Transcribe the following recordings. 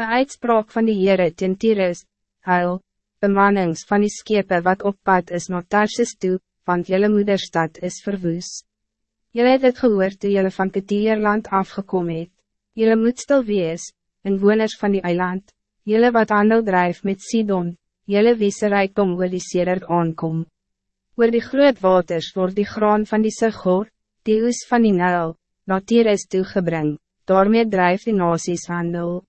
Een uitspraak van die Heere teen Tyrus, huil, bemannings van die skepe wat op pad is naar Tarsus toe, want jelle moederstad is verwoes. Jelle het het gehoor toe jelle van Ketierland afgekom het. Jelle moet stil wees, inwoners van die eiland, jelle wat handel drijf met Sidon, jelle wiese rijkdom oor die sedert aankom. Oor die groot waters wordt die graan van die Sigor, die oes van die Nijl, na Tyrus toegebring, daarmee drijf die nasies handel.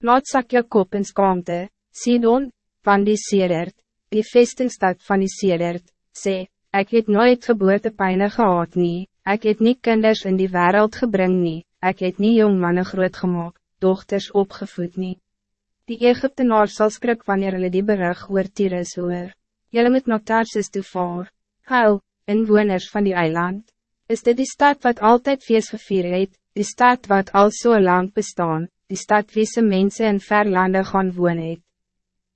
Laat sak jou kop in skaamte, Sidon, van die Sedert, die vestingstad van die Sedert, sê, ik het nooit geboortepijne gehad nie, ik het nie kinders in die wereld gebring nie, ek het nie jong mannen groot gemaakt, dochters opgevoed nie. Die Egyptenaar sal skrik wanneer hulle die berig oor Tyrus hoor. Julle moet na Tarsus toe vaar. Huil, inwoners van die eiland, is dit die stad wat altijd feest gevier het, die stad wat al so lang bestaan, die stad wie se mense in ver lande gaan woon het.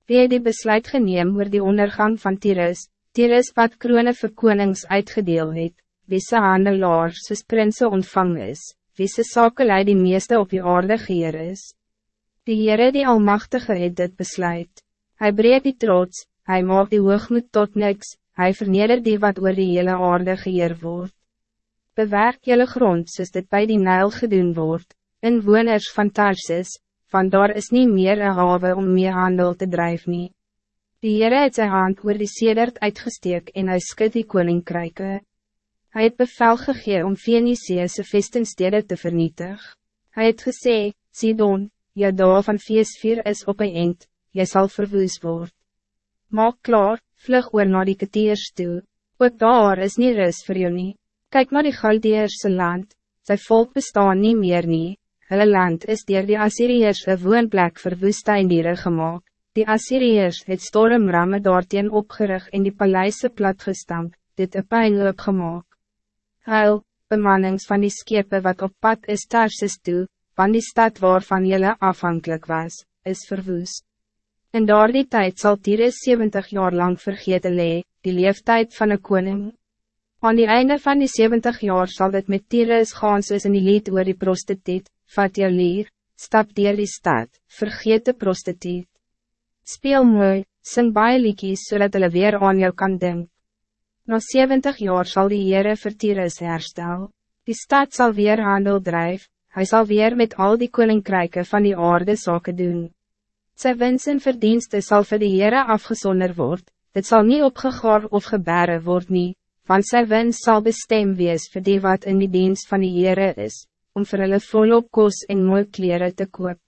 Wie het die besluit geneem oor die ondergang van Tyrus, Tyrus wat kroone vir konings uitgedeel het, wie se handelaar soos prinse ontvang is, wie se sakelei die meeste op die aarde geheer is. Die Heere die Almachtige het dit besluit. Hij breekt die trots, hij maakt die hoogmoed tot niks, hij verneder die wat oor die hele aarde geheer wordt. Bewerk jelle grond soos dit bij die Nijl gedoen wordt, inwoners van Tarsus, van daar is niet meer een haven om meer handel te drijven. nie. Die Heere het sy hand oor die sedert uitgesteek en hy skud die koninkryke. Hy het bevel gegee om Venetiese vestingstede te vernietig. Hij het gesê, Sidon, jou dag van feestvier is op een eind, jy sal verwoes word. Maak klaar, vlug oor na die ketiers toe, ook daar is nie rus vir jou nie. Kijk naar die Galdeerse land, sy volk bestaan niet meer nie, Hulle land is dier die Assyriërs een woonplek vir woestijndieren gemaakt. Die Assyriërs het stormramme daarteen opgerig en die paleise platgestamp, dit een pijnloop gemaakt. Huil, bemannings van die skepe wat op pad is Tarsus toe, van die stad waarvan jelle afhankelijk was, is verwoes. In daardie tijd zal Tyrus 70 jaar lang vergeten lee, die leeftijd van een koning. Aan die einde van die 70 jaar zal het met Tyrus gaan soos in die lied oor die prostituut, vat jou lier, stap dier die stad, vergeet de prostituut. Speel mooi, sing baie liekies, so hulle weer aan jou kan denken. Na 70 jaar zal die Heere vir Tyrus herstel. Die stad zal weer handel drijf, hij zal weer met al die koninkrijken van die aarde zaken doen. Sy wins en verdienste sal vir die Heere afgezonder word, dit zal niet opgegaar of gebere word nie, want sy wins sal bestem wees vir die wat in die dienst van die Heere is om vir hulle volop kos en mooi kleren te koop.